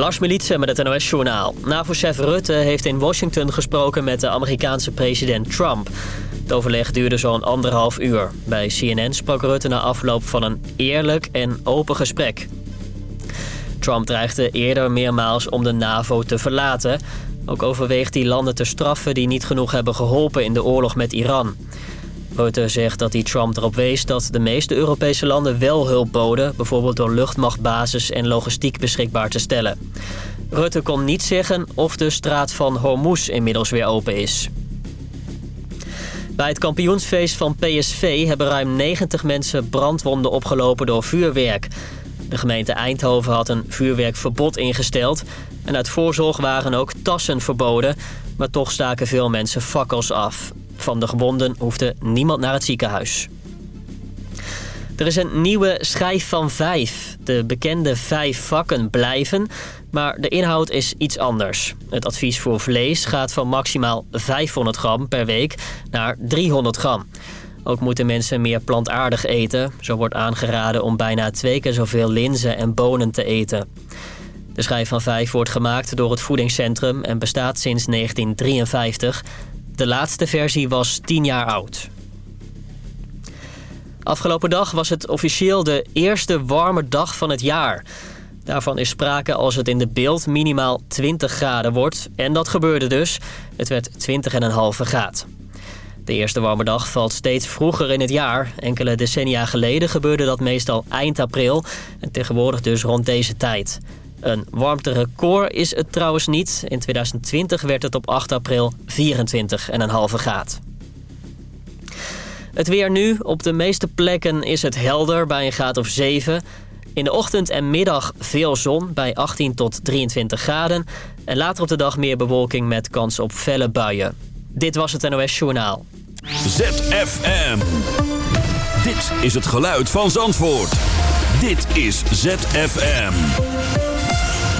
Lars Militsen met het NOS-journaal. NAVO-chef Rutte heeft in Washington gesproken met de Amerikaanse president Trump. Het overleg duurde zo'n anderhalf uur. Bij CNN sprak Rutte na afloop van een eerlijk en open gesprek. Trump dreigde eerder meermaals om de NAVO te verlaten. Ook overweegt hij landen te straffen die niet genoeg hebben geholpen in de oorlog met Iran. Rutte zegt dat hij Trump erop wees dat de meeste Europese landen wel hulp boden... bijvoorbeeld door luchtmachtbasis en logistiek beschikbaar te stellen. Rutte kon niet zeggen of de straat van Hormuz inmiddels weer open is. Bij het kampioensfeest van PSV hebben ruim 90 mensen brandwonden opgelopen door vuurwerk. De gemeente Eindhoven had een vuurwerkverbod ingesteld... en uit voorzorg waren ook tassen verboden... maar toch staken veel mensen fakkels af. Van de gewonden hoefde niemand naar het ziekenhuis. Er is een nieuwe schijf van vijf. De bekende vijf vakken blijven, maar de inhoud is iets anders. Het advies voor vlees gaat van maximaal 500 gram per week naar 300 gram. Ook moeten mensen meer plantaardig eten. Zo wordt aangeraden om bijna twee keer zoveel linzen en bonen te eten. De schijf van vijf wordt gemaakt door het voedingscentrum en bestaat sinds 1953. De laatste versie was 10 jaar oud. Afgelopen dag was het officieel de eerste warme dag van het jaar. Daarvan is sprake als het in de beeld minimaal 20 graden wordt. En dat gebeurde dus. Het werd 20,5 graad. De eerste warme dag valt steeds vroeger in het jaar. Enkele decennia geleden gebeurde dat meestal eind april. En tegenwoordig dus rond deze tijd. Een warmterecord is het trouwens niet. In 2020 werd het op 8 april 24,5 graad. Het weer nu. Op de meeste plekken is het helder bij een graad of 7. In de ochtend en middag veel zon bij 18 tot 23 graden. En later op de dag meer bewolking met kans op felle buien. Dit was het NOS Journaal. ZFM. Dit is het geluid van Zandvoort. Dit is ZFM.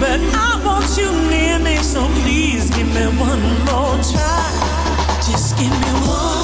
but I want you near me, so please give me one more try. Just give me one.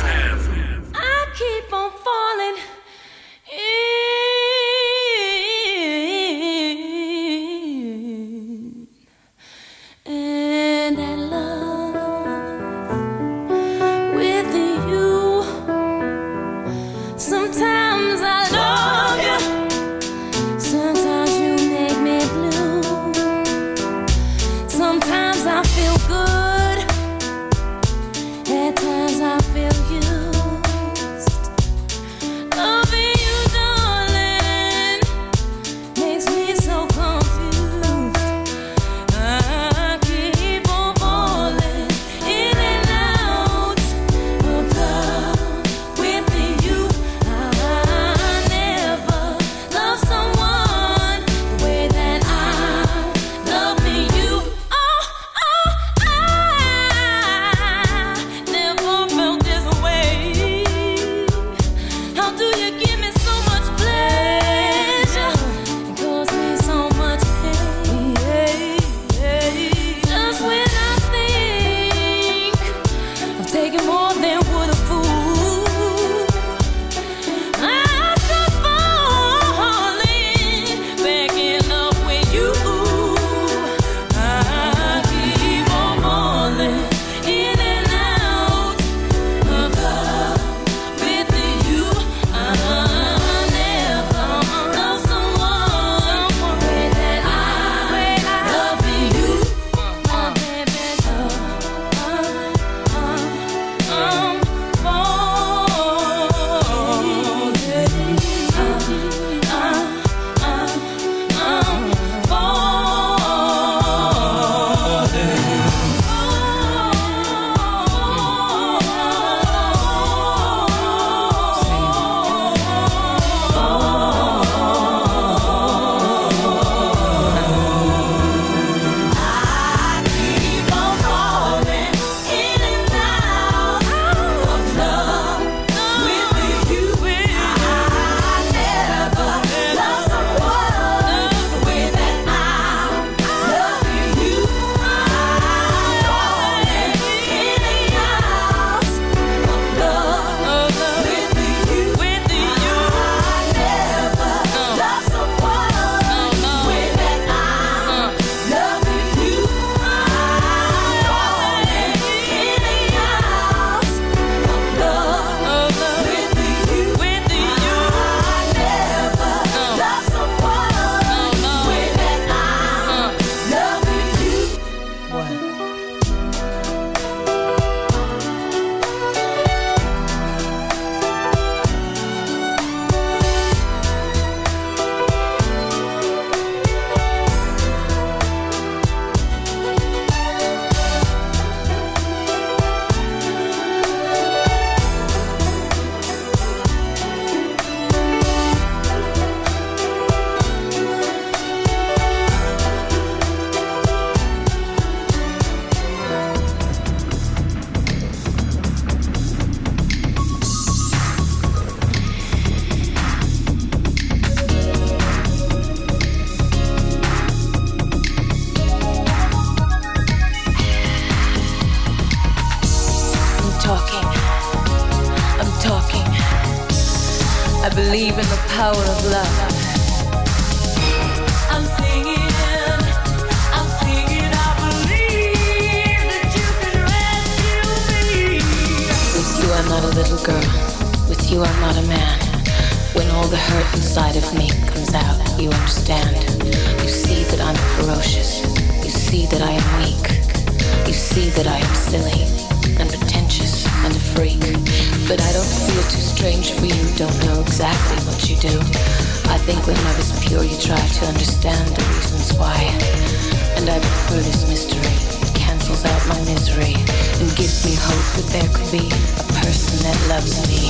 hope that there could be a person that loves me.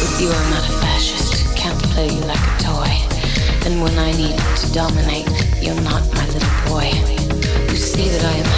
With you, I'm not a fascist. Can't play you like a toy. And when I need to dominate, you're not my little boy. You see that I am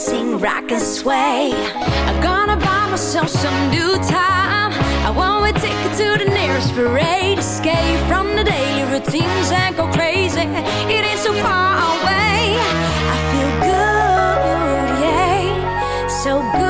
sing, rock and sway. I'm gonna buy myself some new time. I want a ticket to the nearest parade. Escape from the daily routines and go crazy. It is so far away. I feel good, yeah, so good.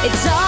It's all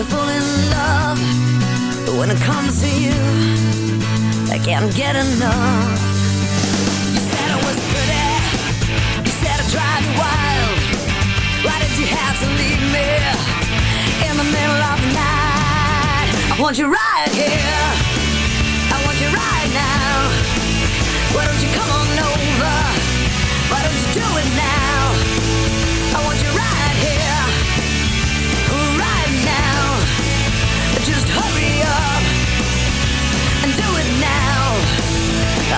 a fool in love. But when it comes to you, I can't get enough. You said I was pretty. You said I drive you wild. Why did you have to leave me in the middle of the night? I want you right here.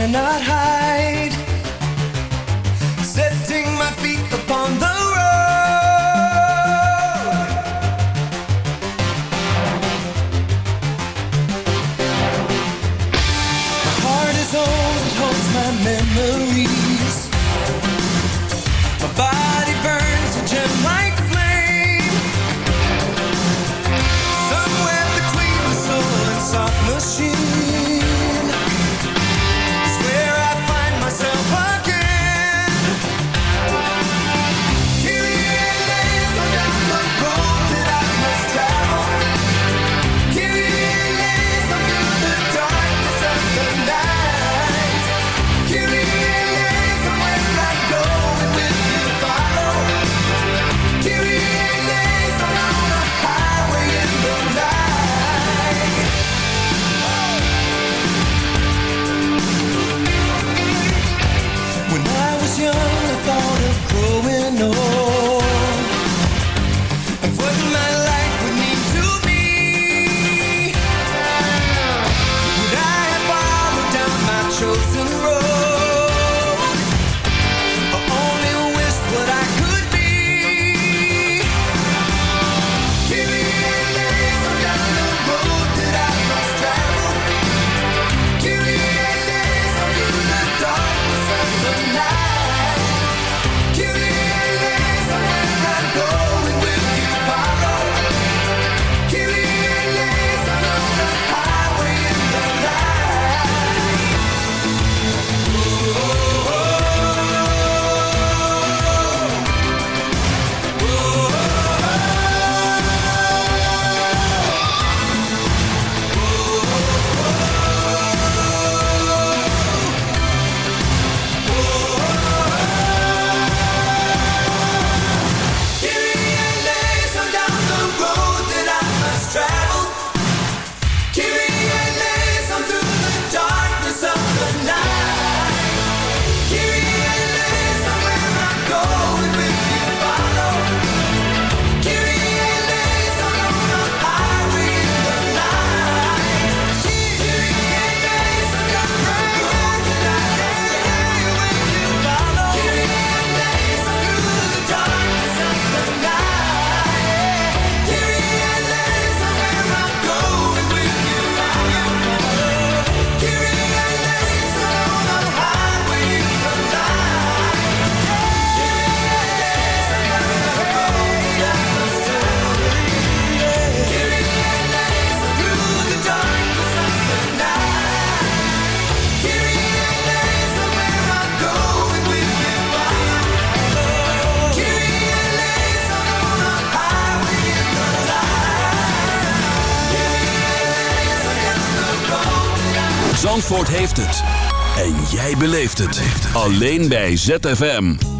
Cannot hide, setting my feet Alleen bij ZFM.